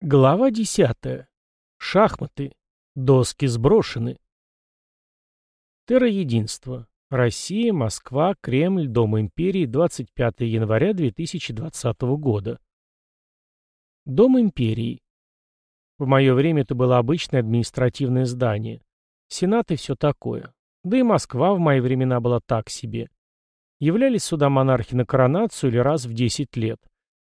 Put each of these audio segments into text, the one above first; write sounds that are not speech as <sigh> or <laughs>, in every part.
Глава десятая. Шахматы. Доски сброшены. Терроединство. Россия, Москва, Кремль, Дом империи, 25 января 2020 года. Дом империи. В мое время это было обычное административное здание. Сенат и все такое. Да и Москва в мои времена была так себе. Являлись сюда монархи на коронацию или раз в 10 лет.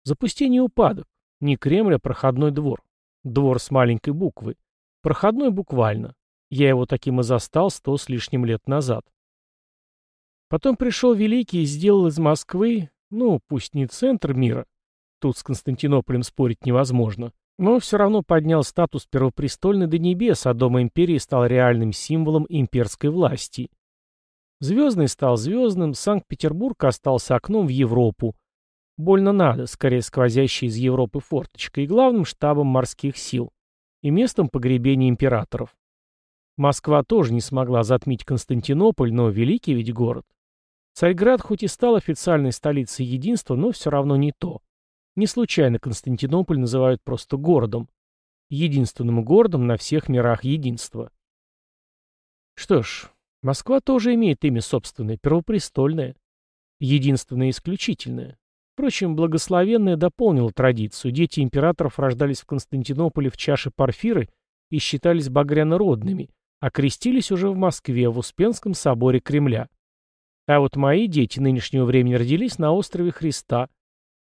Запустение упадок. Не Кремль, а проходной двор. Двор с маленькой буквы. Проходной буквально. Я его таким и застал сто с лишним лет назад. Потом пришел Великий и сделал из Москвы, ну, пусть не центр мира, тут с Константинополем спорить невозможно, но все равно поднял статус первопрестольной до небес, а Дом империи стал реальным символом имперской власти. Звездный стал звездным, Санкт-Петербург остался окном в Европу, Больно надо, скорее сквозящей из Европы форточкой, и главным штабом морских сил, и местом погребения императоров. Москва тоже не смогла затмить Константинополь, но великий ведь город. Царьград хоть и стал официальной столицей единства, но все равно не то. Не случайно Константинополь называют просто городом. Единственным городом на всех мирах единства. Что ж, Москва тоже имеет имя собственное, первопрестольное. Единственное исключительное. Впрочем, благословенное дополнило традицию. Дети императоров рождались в Константинополе в чаше Порфиры и считались багрянородными, а крестились уже в Москве, в Успенском соборе Кремля. А вот мои дети нынешнего времени родились на острове Христа.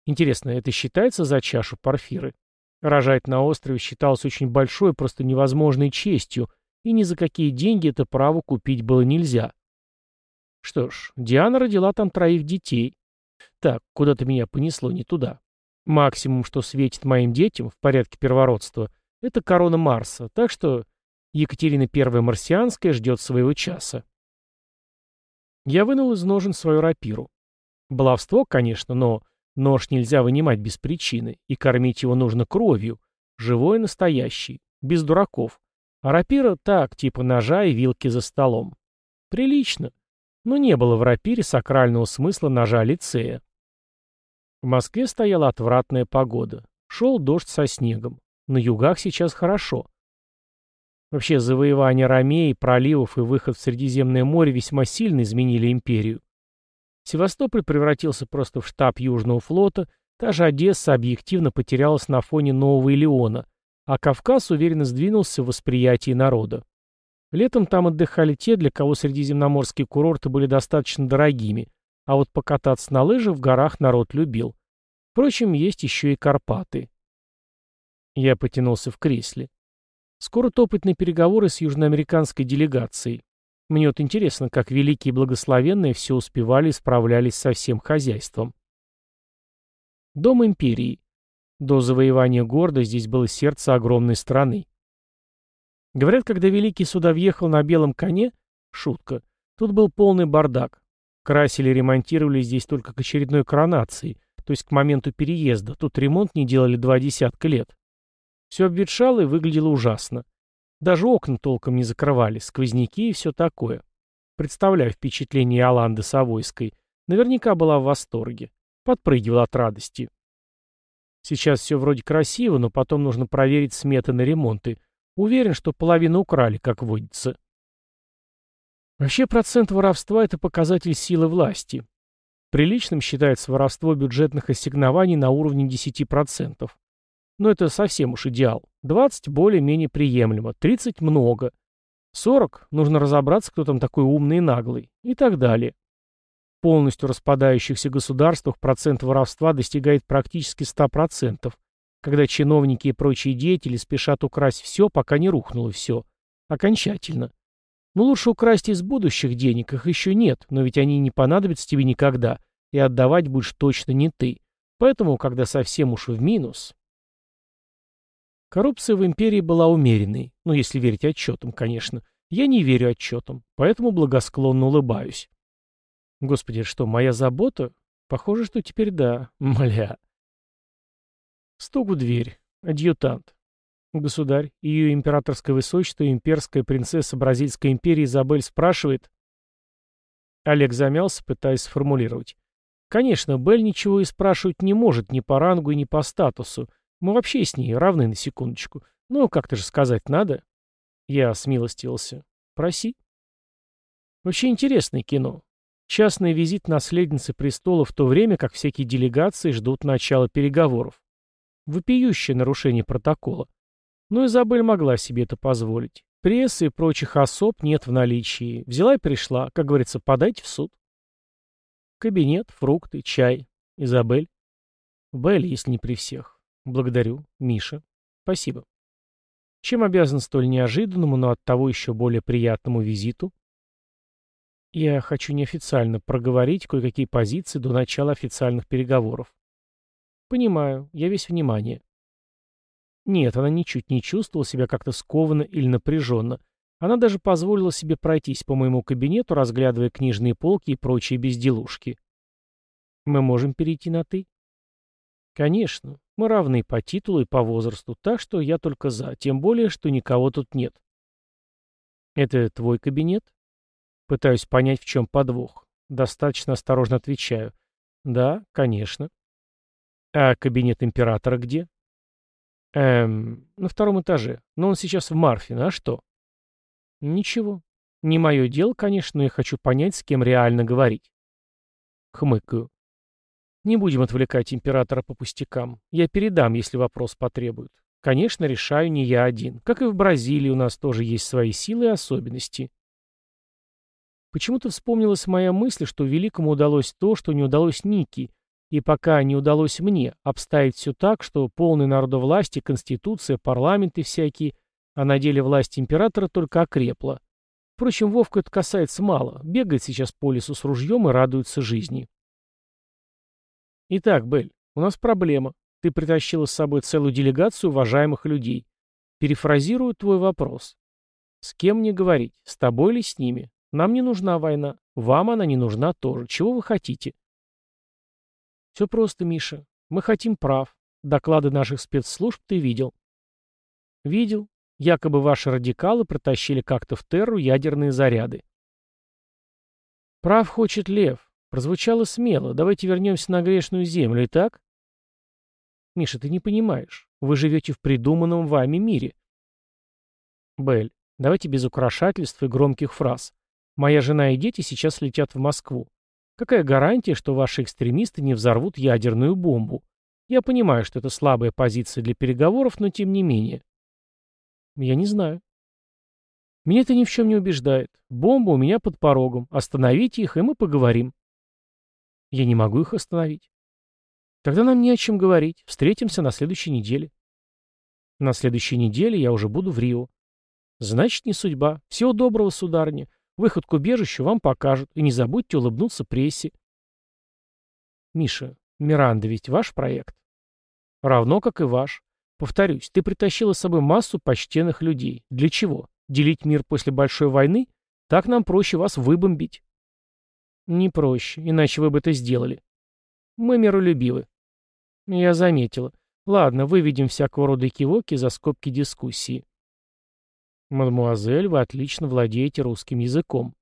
Интересно, это считается за чашу Порфиры? Рожать на острове считалось очень большой, просто невозможной честью, и ни за какие деньги это право купить было нельзя. Что ж, Диана родила там троих детей, так, куда-то меня понесло не туда. Максимум, что светит моим детям в порядке первородства, это корона Марса, так что Екатерина I Марсианская ждет своего часа. Я вынул из ножен свою рапиру. Баловство, конечно, но нож нельзя вынимать без причины, и кормить его нужно кровью, живой и настоящий, без дураков. А рапира так, типа ножа и вилки за столом. Прилично. Но не было в рапире сакрального смысла ножа лицея. В Москве стояла отвратная погода. Шел дождь со снегом. На югах сейчас хорошо. Вообще, завоевание Ромеи, проливов и выход в Средиземное море весьма сильно изменили империю. Севастополь превратился просто в штаб Южного флота, та же Одесса объективно потерялась на фоне Нового Илеона, а Кавказ уверенно сдвинулся в восприятии народа. Летом там отдыхали те, для кого средиземноморские курорты были достаточно дорогими, а вот покататься на лыжах в горах народ любил. Впрочем, есть еще и Карпаты. Я потянулся в кресле. Скоро топать на переговоры с южноамериканской делегацией. Мне вот интересно, как великие благословенные все успевали и справлялись со всем хозяйством. Дом империи. До завоевания города здесь было сердце огромной страны. Говорят, когда Великий сюда въехал на белом коне, шутка, тут был полный бардак. Красили ремонтировали здесь только к очередной коронации, то есть к моменту переезда. Тут ремонт не делали два десятка лет. Все обветшало и выглядело ужасно. Даже окна толком не закрывали, сквозняки и все такое. Представляю впечатление Аланды Савойской. Наверняка была в восторге. Подпрыгивала от радости. Сейчас все вроде красиво, но потом нужно проверить сметы на ремонты. Уверен, что половину украли, как водится. Вообще процент воровства – это показатель силы власти. Приличным считается воровство бюджетных ассигнований на уровне 10%. Но это совсем уж идеал. 20 более-менее приемлемо, 30 много. 40 нужно разобраться, кто там такой умный и наглый. И так далее. В полностью распадающихся государствах процент воровства достигает практически 100%, когда чиновники и прочие деятели спешат украсть все, пока не рухнуло все. Окончательно. Ну лучше украсть из будущих денег, их еще нет, но ведь они не понадобятся тебе никогда, и отдавать будешь точно не ты. Поэтому, когда совсем уж в минус... Коррупция в империи была умеренной, ну если верить отчетам, конечно. Я не верю отчетам, поэтому благосклонно улыбаюсь. Господи, что, моя забота? Похоже, что теперь да, <laughs> мля. Стук в дверь. Адъютант. Государь, ее императорское высочество, имперская принцесса Бразильской империи Изабель спрашивает. Олег замялся, пытаясь сформулировать. Конечно, Белль ничего и спрашивать не может ни по рангу ни по статусу. Мы вообще с ней равны на секундочку. Ну, как-то же сказать надо. Я смилостивился. Проси. Вообще интересное кино. Частный визит наследницы престола в то время, как всякие делегации ждут начала переговоров. Вопиющее нарушение протокола. Но Изабель могла себе это позволить. Прессы и прочих особ нет в наличии. Взяла и пришла, как говорится, подать в суд. Кабинет, фрукты, чай. Изабель. Белль, если не при всех. Благодарю. Миша. Спасибо. Чем обязан столь неожиданному, но оттого еще более приятному визиту? Я хочу неофициально проговорить кое-какие позиции до начала официальных переговоров. Понимаю, я весь внимание. Нет, она ничуть не чувствовала себя как-то скованно или напряженно. Она даже позволила себе пройтись по моему кабинету, разглядывая книжные полки и прочие безделушки. Мы можем перейти на «ты»? Конечно, мы равны по титулу и по возрасту, так что я только за, тем более, что никого тут нет. Это твой кабинет? Пытаюсь понять, в чем подвох. Достаточно осторожно отвечаю. Да, конечно. А кабинет императора где? Эм, на втором этаже. Но он сейчас в Марфино, а что? Ничего. Не мое дело, конечно, но я хочу понять, с кем реально говорить. Хмыкаю. Не будем отвлекать императора по пустякам. Я передам, если вопрос потребует. Конечно, решаю не я один. Как и в Бразилии у нас тоже есть свои силы и особенности. Почему-то вспомнилась моя мысль, что Великому удалось то, что не удалось Ники, и пока не удалось мне обставить все так, что полный народовластие, конституция, парламенты всякие, а на деле власть императора только окрепла. Впрочем, Вовка это касается мало. Бегает сейчас по лесу с ружьем и радуется жизни. Итак, Бель, у нас проблема. Ты притащила с собой целую делегацию уважаемых людей. Перефразирую твой вопрос. С кем мне говорить? С тобой или с ними? Нам не нужна война. Вам она не нужна тоже. Чего вы хотите? Все просто, Миша. Мы хотим прав. Доклады наших спецслужб ты видел. Видел. Якобы ваши радикалы протащили как-то в Терру ядерные заряды. Прав хочет Лев. Прозвучало смело. Давайте вернемся на грешную землю, и так? Миша, ты не понимаешь. Вы живете в придуманном вами мире. Белль, давайте без украшательств и громких фраз. Моя жена и дети сейчас летят в Москву. Какая гарантия, что ваши экстремисты не взорвут ядерную бомбу? Я понимаю, что это слабая позиция для переговоров, но тем не менее. Я не знаю. Меня это ни в чем не убеждает. Бомба у меня под порогом. Остановите их, и мы поговорим. Я не могу их остановить. Тогда нам не о чем говорить. Встретимся на следующей неделе. На следующей неделе я уже буду в Рио. Значит, не судьба. Всего доброго, сударыня. Выход к убежищу вам покажут, и не забудьте улыбнуться прессе. Миша, Миранда ведь ваш проект? Равно, как и ваш. Повторюсь, ты притащила с собой массу почтенных людей. Для чего? Делить мир после большой войны? Так нам проще вас выбомбить. Не проще, иначе вы бы это сделали. Мы миролюбивы. Я заметила. Ладно, выведем всякого рода кивоки за скобки дискуссии. «Мадемуазель, вы отлично владеете русским языком.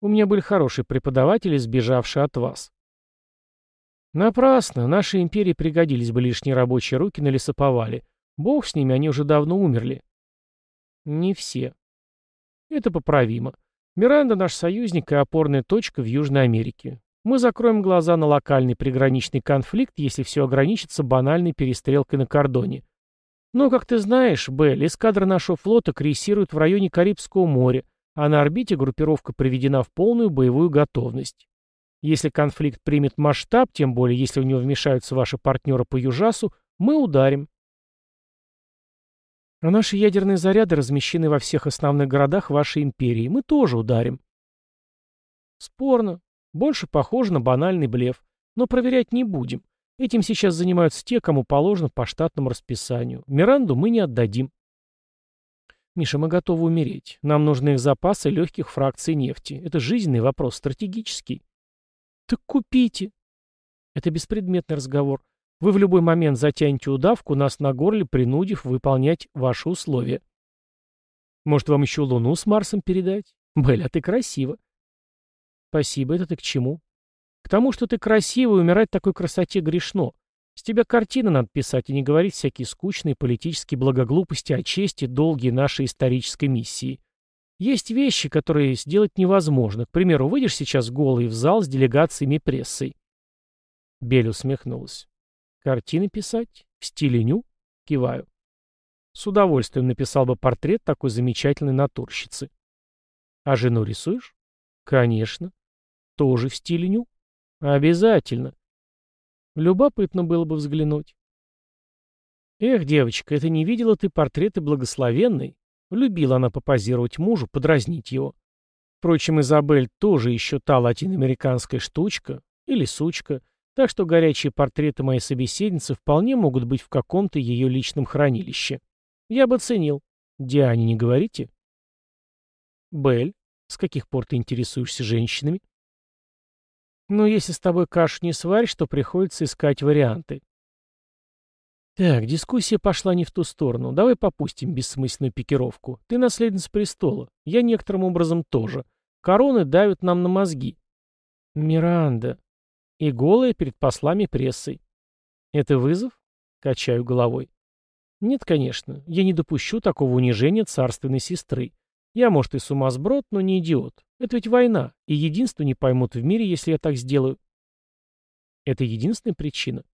У меня были хорошие преподаватели, сбежавшие от вас». «Напрасно. Нашей империи пригодились бы лишние рабочие руки на лесоповале. Бог с ними, они уже давно умерли». «Не все». «Это поправимо. Миранда наш союзник и опорная точка в Южной Америке. Мы закроем глаза на локальный приграничный конфликт, если все ограничится банальной перестрелкой на кордоне. Но, как ты знаешь, Белль, эскадра нашего флота крейсирует в районе Карибского моря, а на орбите группировка приведена в полную боевую готовность. Если конфликт примет масштаб, тем более если в него вмешаются ваши партнеры по Южасу, мы ударим. А наши ядерные заряды размещены во всех основных городах вашей империи. Мы тоже ударим. Спорно. Больше похоже на банальный блеф. Но проверять не будем. Этим сейчас занимаются те, кому положено по штатному расписанию. Миранду мы не отдадим. Миша, мы готовы умереть. Нам нужны их запасы легких фракций нефти. Это жизненный вопрос, стратегический. Так купите. Это беспредметный разговор. Вы в любой момент затянете удавку, нас на горле принудив выполнять ваши условия. Может, вам еще Луну с Марсом передать? Белль, а ты красиво. Спасибо, это ты к чему? К тому, что ты красивый, умирать такой красоте грешно. С тебя картины надо писать, и не говорить всякие скучные политические благоглупости о чести, долгие нашей исторической миссии. Есть вещи, которые сделать невозможно. К примеру, выйдешь сейчас голый в зал с делегациями и прессой. Бель усмехнулась. Картины писать? В стиле ню? Киваю. С удовольствием написал бы портрет такой замечательной натурщицы. А жену рисуешь? Конечно. Тоже в стиле ню? Обязательно. Любопытно было бы взглянуть. Эх, девочка, это не видела ты портреты благословенной? Любила она попозировать мужу, подразнить его. Впрочем, Изабель тоже еще та латиноамериканская штучка, или сучка, так что горячие портреты моей собеседницы вполне могут быть в каком-то ее личном хранилище. Я бы ценил. Диане не говорите? Бель, с каких пор ты интересуешься женщинами? Ну, если с тобой кашу не сваришь, то приходится искать варианты. Так, дискуссия пошла не в ту сторону. Давай попустим бессмысленную пикировку. Ты наследница престола. Я некоторым образом тоже. Короны давят нам на мозги. Миранда. И голая перед послами прессой. Это вызов? Качаю головой. Нет, конечно. Я не допущу такого унижения царственной сестры. Я, может, и сумасброд, но не идиот. Это ведь война, и единство не поймут в мире, если я так сделаю. Это единственная причина.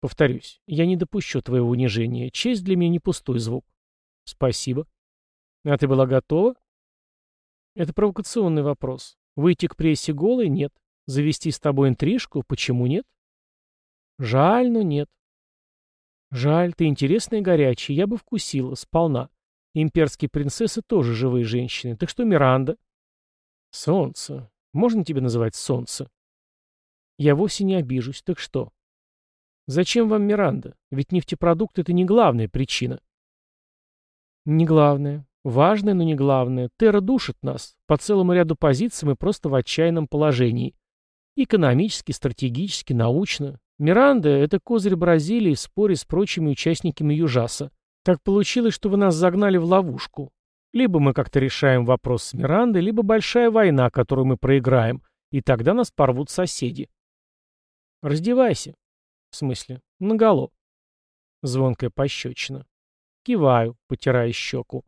Повторюсь, я не допущу твоего унижения. Честь для меня не пустой звук. Спасибо. А ты была готова? Это провокационный вопрос. Выйти к прессе голой? Нет. Завести с тобой интрижку? Почему нет? Жаль, но нет. Жаль, ты интересная и горячая, я бы вкусила, сполна. Имперские принцессы тоже живые женщины, так что Миранда? Солнце. Можно тебе называть солнце? Я вовсе не обижусь, так что? Зачем вам Миранда? Ведь нефтепродукт — это не главная причина. Не главная. Важная, но не главная. Терра душит нас. По целому ряду позиций мы просто в отчаянном положении. Экономически, стратегически, научно. Миранда — это козырь Бразилии в споре с прочими участниками Южаса. Так получилось, что вы нас загнали в ловушку. Либо мы как-то решаем вопрос с Мирандой, либо большая война, которую мы проиграем, и тогда нас порвут соседи. Раздевайся. В смысле? Наголо. Звонкая пощечина. Киваю, потирая щеку.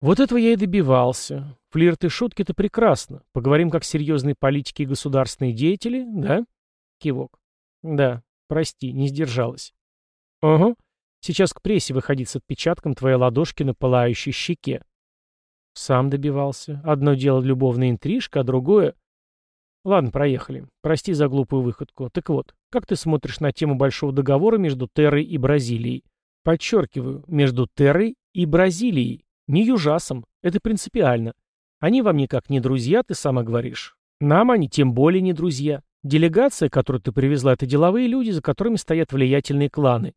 Вот этого я и добивался. Флирт и шутки — это прекрасно. Поговорим как серьезные политики и государственные деятели, да? Кивок. Да, прости, не сдержалась. Ага. Сейчас к прессе выходить с отпечатком твоей ладошки на пылающей щеке. Сам добивался. Одно дело любовная интрижка, а другое... Ладно, проехали. Прости за глупую выходку. Так вот, как ты смотришь на тему большого договора между Террой и Бразилией? Подчеркиваю, между Террой и Бразилией. Не Южасом. Это принципиально. Они вам никак не друзья, ты сама говоришь. Нам они тем более не друзья. Делегация, которую ты привезла, это деловые люди, за которыми стоят влиятельные кланы.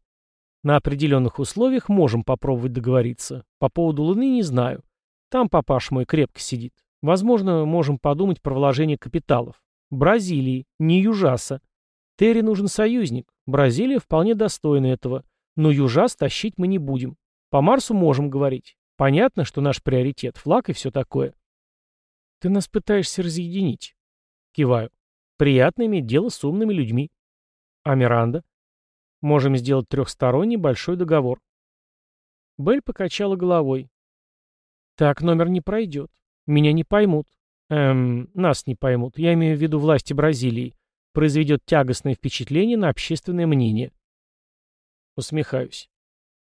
На определенных условиях можем попробовать договориться. По поводу Луны не знаю. Там папаш мой крепко сидит. Возможно, можем подумать про вложение капиталов. Бразилии, не Южаса. Терри нужен союзник. Бразилия вполне достойна этого. Но Южас тащить мы не будем. По Марсу можем говорить. Понятно, что наш приоритет — флаг и все такое. Ты нас пытаешься разъединить. Киваю. Приятно иметь дело с умными людьми. А Миранда? Можем сделать трехсторонний большой договор. Белль покачала головой. Так номер не пройдет. Меня не поймут. Эм, нас не поймут. Я имею в виду власти Бразилии. Произведет тягостное впечатление на общественное мнение. Усмехаюсь.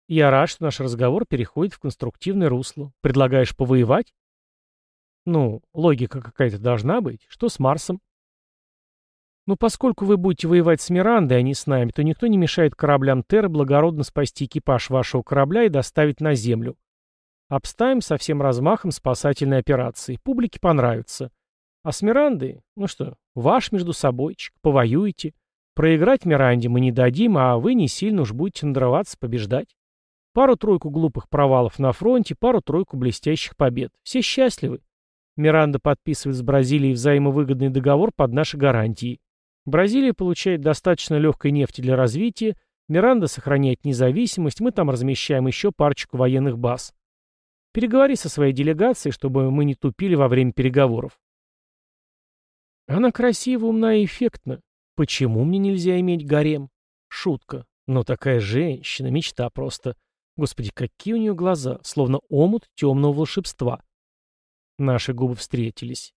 Я рад, что наш разговор переходит в конструктивное русло. Предлагаешь повоевать? Ну, логика какая-то должна быть. Что с Марсом? Ну, поскольку вы будете воевать с Мирандой, а не с нами, то никто не мешает кораблям Терра благородно спасти экипаж вашего корабля и доставить на Землю. Обставим со всем размахом спасательной операции. Публике понравится. А с Мирандой, ну что, ваш между собойчик, повоюете. Проиграть Миранде мы не дадим, а вы не сильно уж будете надрываться, побеждать. Пару-тройку глупых провалов на фронте, пару-тройку блестящих побед. Все счастливы. Миранда подписывает с Бразилией взаимовыгодный договор под наши гарантии. Бразилия получает достаточно легкой нефти для развития, Миранда сохраняет независимость, мы там размещаем еще парочку военных баз. Переговори со своей делегацией, чтобы мы не тупили во время переговоров. Она красива, умна и эффектна. Почему мне нельзя иметь гарем? Шутка. Но такая женщина, мечта просто. Господи, какие у нее глаза, словно омут темного волшебства. Наши губы встретились.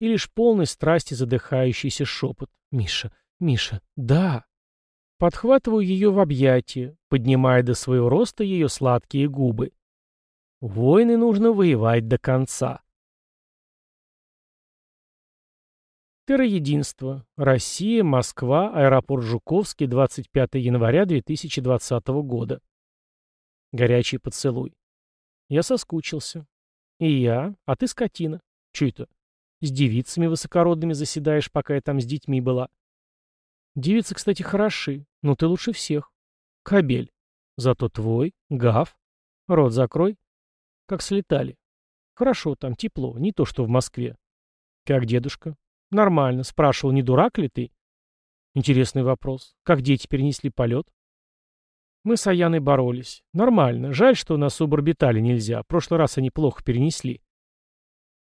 И лишь полной страсти задыхающийся шепот. «Миша, Миша, да!» Подхватываю ее в объятия, поднимая до своего роста ее сладкие губы. Войны нужно воевать до конца. Терроединство. Россия, Москва, аэропорт Жуковский, 25 января 2020 года. Горячий поцелуй. Я соскучился. И я, а ты скотина. Чё это? С девицами высокородными заседаешь, пока я там с детьми была. Девицы, кстати, хороши, но ты лучше всех. Кабель. Зато твой, гав. Рот закрой. Как слетали. Хорошо, там тепло, не то что в Москве. Как дедушка? Нормально. Спрашивал, не дурак ли ты? Интересный вопрос. Как дети перенесли полет? Мы с Аяной боролись. Нормально. Жаль, что на суборбитале нельзя. В прошлый раз они плохо перенесли.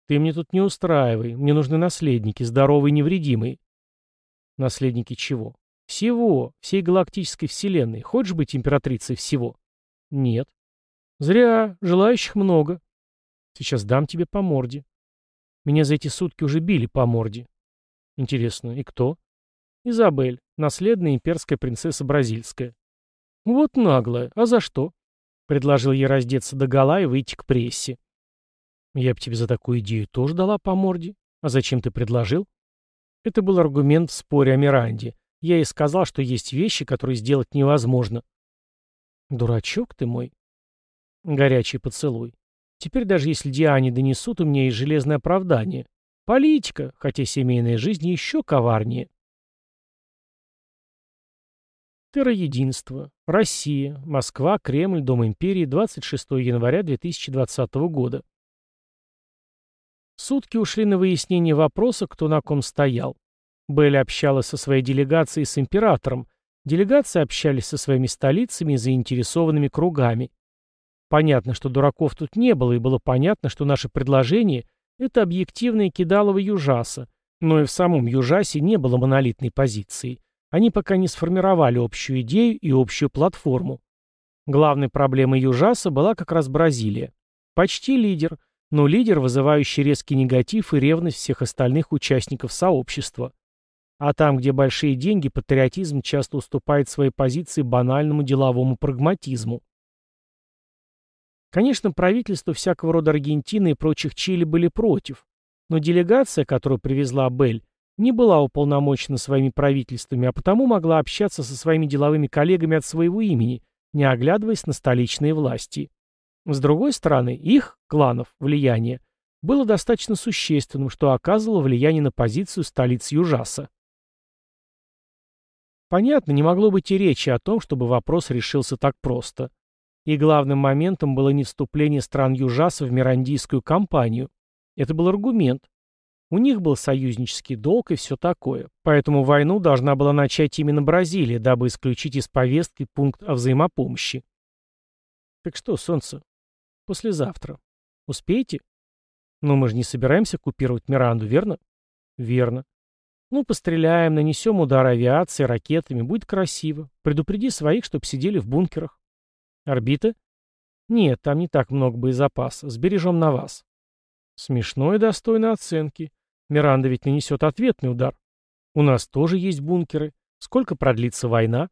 Ты мне тут не устраивай. Мне нужны наследники, здоровые и невредимые. Наследники чего? Всего. Всей галактической вселенной. Хочешь быть императрицей всего? Нет. Зря. Желающих много. Сейчас дам тебе по морде. Меня за эти сутки уже били по морде. Интересно, и кто? Изабель, наследная имперская принцесса бразильская. Вот наглая. А за что? Предложил ей раздеться до гола и выйти к прессе. Я бы тебе за такую идею тоже дала по морде. А зачем ты предложил? Это был аргумент в споре о Миранде. Я ей сказал, что есть вещи, которые сделать невозможно. Дурачок ты мой. Горячий поцелуй. Теперь даже если Диане донесут, у меня есть железное оправдание. Политика, хотя семейная жизнь еще коварнее. Терроединство. Россия. Москва. Кремль. Дом империи. 26 января 2020 года. Сутки ушли на выяснение вопроса, кто на ком стоял. Белли общалась со своей делегацией с императором. Делегации общались со своими столицами и заинтересованными кругами. Понятно, что дураков тут не было, и было понятно, что наше предложение – это объективное кидалово Южаса. Но и в самом Южасе не было монолитной позиции. Они пока не сформировали общую идею и общую платформу. Главной проблемой Южаса была как раз Бразилия. Почти лидер, но лидер, вызывающий резкий негатив и ревность всех остальных участников сообщества. А там, где большие деньги, патриотизм часто уступает своей позиции банальному деловому прагматизму. Конечно, правительство всякого рода Аргентины и прочих Чили были против, но делегация, которую привезла Бель, не была уполномочена своими правительствами, а потому могла общаться со своими деловыми коллегами от своего имени, не оглядываясь на столичные власти. С другой стороны, их, кланов, влияние было достаточно существенным, что оказывало влияние на позицию столиц Южаса. Понятно, не могло быть и речи о том, чтобы вопрос решился так просто. И главным моментом было не вступление стран Южаса в Мирандийскую кампанию. Это был аргумент. У них был союзнический долг и все такое. Поэтому войну должна была начать именно Бразилия, дабы исключить из повестки пункт о взаимопомощи. Так что, солнце, послезавтра. Успеете? Но мы же не собираемся купировать Миранду, верно? Верно. Ну, постреляем, нанесем удар авиации, ракетами, будет красиво. Предупреди своих, чтоб сидели в бункерах. Орбита? Нет, там не так много боезапаса. Сбережем на вас. Смешно и достойно оценки. Миранда ведь нанесет ответный удар. У нас тоже есть бункеры. Сколько продлится война?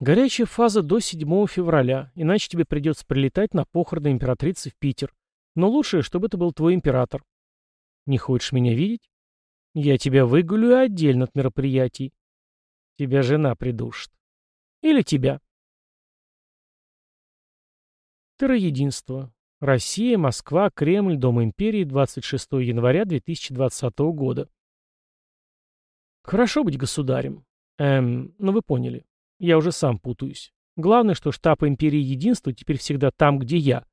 Горячая фаза до 7 февраля, иначе тебе придется прилетать на похороны императрицы в Питер. Но лучше, чтобы это был твой император. Не хочешь меня видеть? Я тебя выгулю отдельно от мероприятий. Тебя жена придушит. Или тебя. Терроединство. Россия, Москва, Кремль, Дом империи, 26 января 2020 года. Хорошо быть государем. Эм, ну вы поняли. Я уже сам путаюсь. Главное, что штаб империи единства теперь всегда там, где я.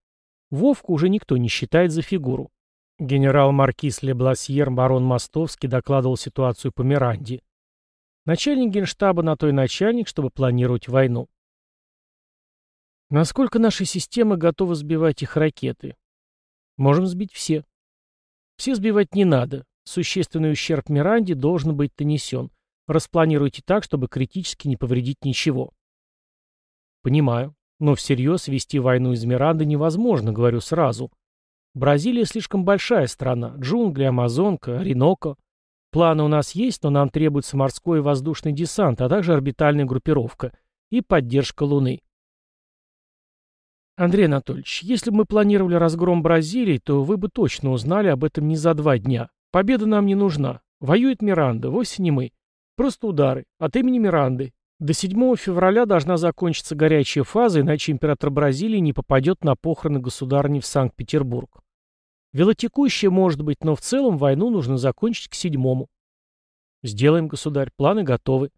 Вовку уже никто не считает за фигуру. Генерал-маркиз Лебласьер барон Мостовский докладывал ситуацию по Миранде. Начальник генштаба на той начальник, чтобы планировать войну. Насколько наши системы готовы сбивать их ракеты? Можем сбить все. Все сбивать не надо. Существенный ущерб Миранде должен быть нанесен. Распланируйте так, чтобы критически не повредить ничего. Понимаю. Но всерьез вести войну из Миранды невозможно, говорю сразу. Бразилия слишком большая страна. Джунгли, Амазонка, Ореноко. Планы у нас есть, но нам требуется морской и воздушный десант, а также орбитальная группировка и поддержка Луны. Андрей Анатольевич, если бы мы планировали разгром Бразилии, то вы бы точно узнали об этом не за два дня. Победа нам не нужна. Воюет Миранда, вовсе не мы. Просто удары. От имени Миранды. До 7 февраля должна закончиться горячая фаза, иначе император Бразилии не попадет на похороны государни в Санкт-Петербург. Велотекущая может быть, но в целом войну нужно закончить к седьмому. Сделаем, государь, планы готовы.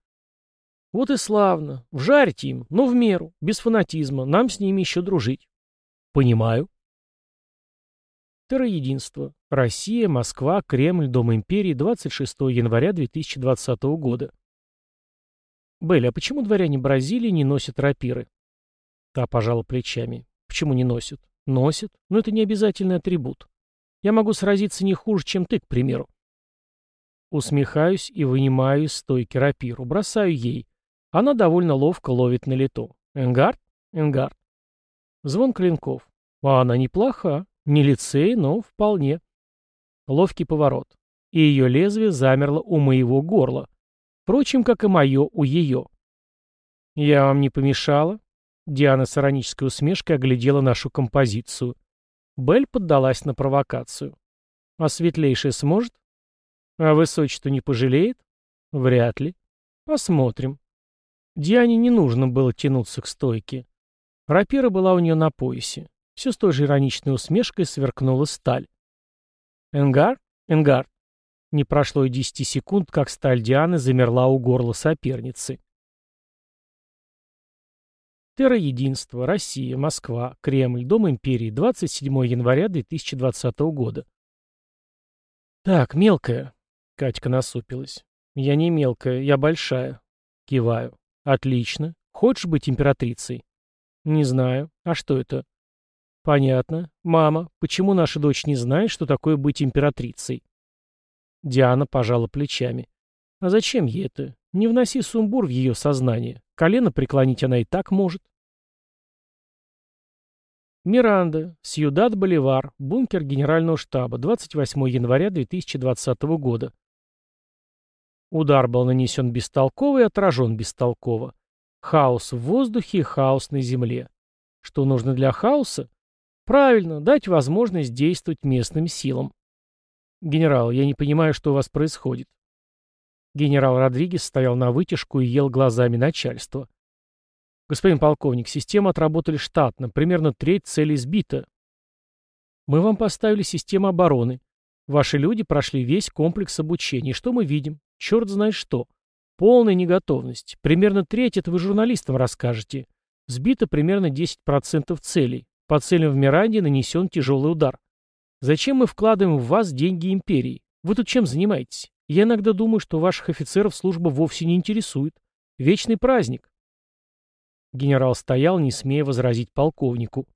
Вот и славно. Вжарьте им, но в меру, без фанатизма. Нам с ними еще дружить. Понимаю. Терроединство. Россия, Москва, Кремль, Дом империи, 26 января 2020 года. Белли, а почему дворяне Бразилии не носят рапиры? Та пожала плечами. Почему не носят? Носят, но это не обязательный атрибут. Я могу сразиться не хуже, чем ты, к примеру. Усмехаюсь и вынимаю из стойки рапиру, бросаю ей. Она довольно ловко ловит на лету. Энгард? Энгард. Звон клинков. А она неплоха. Не лицей, но вполне. Ловкий поворот. И ее лезвие замерло у моего горла. Впрочем, как и мое у ее. «Я вам не помешала?» Диана с иронической усмешкой оглядела нашу композицию. Белль поддалась на провокацию. «А светлейшая сможет?» «А высочество не пожалеет?» «Вряд ли. Посмотрим». Диане не нужно было тянуться к стойке. Рапира была у нее на поясе. Все с той же ироничной усмешкой сверкнула сталь. «Энгар? Энгар!» Не прошло и десяти секунд, как сталь Дианы замерла у горла соперницы. Терроединство, Россия, Москва, Кремль, Дом империи, 27 января 2020 года. «Так, мелкая», — Катька насупилась. «Я не мелкая, я большая». Киваю. «Отлично. Хочешь быть императрицей?» «Не знаю. А что это?» «Понятно. Мама, почему наша дочь не знает, что такое быть императрицей?» Диана пожала плечами. «А зачем ей это? Не вноси сумбур в ее сознание. Колено преклонить она и так может». Миранда, Сьюдад Боливар, бункер генерального штаба, 28 января 2020 года. Удар был нанесен бестолково и отражен бестолково. Хаос в воздухе и хаос на земле. Что нужно для хаоса? Правильно, дать возможность действовать местным силам. Генерал, я не понимаю, что у вас происходит. Генерал Родригес стоял на вытяжку и ел глазами начальства. Господин полковник, системы отработали штатно, примерно треть цели сбита. Мы вам поставили систему обороны. Ваши люди прошли весь комплекс обучения. что мы видим? Черт знает что. Полная неготовность. Примерно треть это вы журналистам расскажете. Сбито примерно 10% целей. По целям в Миранде нанесен тяжелый удар. Зачем мы вкладываем в вас деньги империи? Вы тут чем занимаетесь? Я иногда думаю, что ваших офицеров служба вовсе не интересует. Вечный праздник. Генерал стоял, не смея возразить полковнику.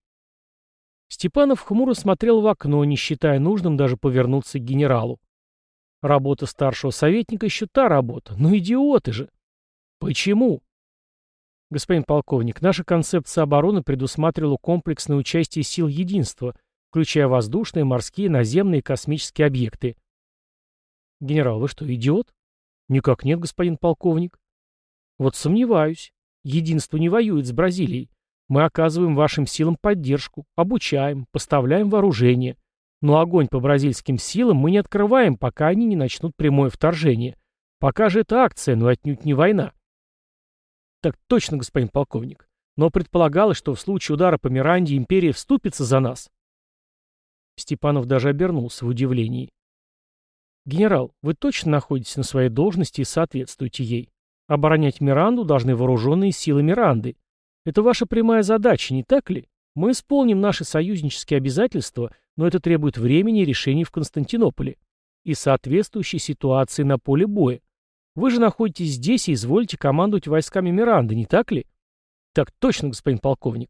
Степанов хмуро смотрел в окно, не считая нужным даже повернуться к генералу. Работа старшего советника еще та работа. Ну идиоты же! Почему? Господин полковник, наша концепция обороны предусматривала комплексное участие сил единства, включая воздушные, морские, наземные и космические объекты. Генерал, вы что, идиот? Никак нет, господин полковник. Вот сомневаюсь. Единство не воюет с Бразилией. Мы оказываем вашим силам поддержку, обучаем, поставляем вооружение. Но огонь по бразильским силам мы не открываем, пока они не начнут прямое вторжение. Пока же это акция, но отнюдь не война. Так точно, господин полковник. Но предполагалось, что в случае удара по Миранде империя вступится за нас. Степанов даже обернулся в удивлении. «Генерал, вы точно находитесь на своей должности и соответствуете ей. Оборонять Миранду должны вооруженные силы Миранды. Это ваша прямая задача, не так ли? Мы исполним наши союзнические обязательства, но это требует времени и решений в Константинополе и соответствующей ситуации на поле боя. Вы же находитесь здесь и изволите командовать войсками Миранды, не так ли? Так точно, господин полковник.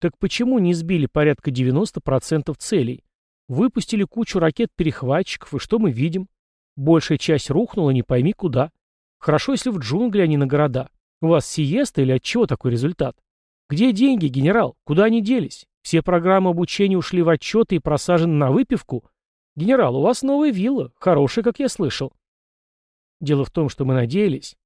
Так почему не сбили порядка 90% целей? Выпустили кучу ракет-перехватчиков, и что мы видим? Большая часть рухнула не пойми куда. Хорошо, если в джунгли, а не на города. У вас сиеста или от чего такой результат? Где деньги, генерал? Куда они делись? Все программы обучения ушли в отчеты и просажены на выпивку? Генерал, у вас новая вилла, хорошая, как я слышал. Дело в том, что мы надеялись.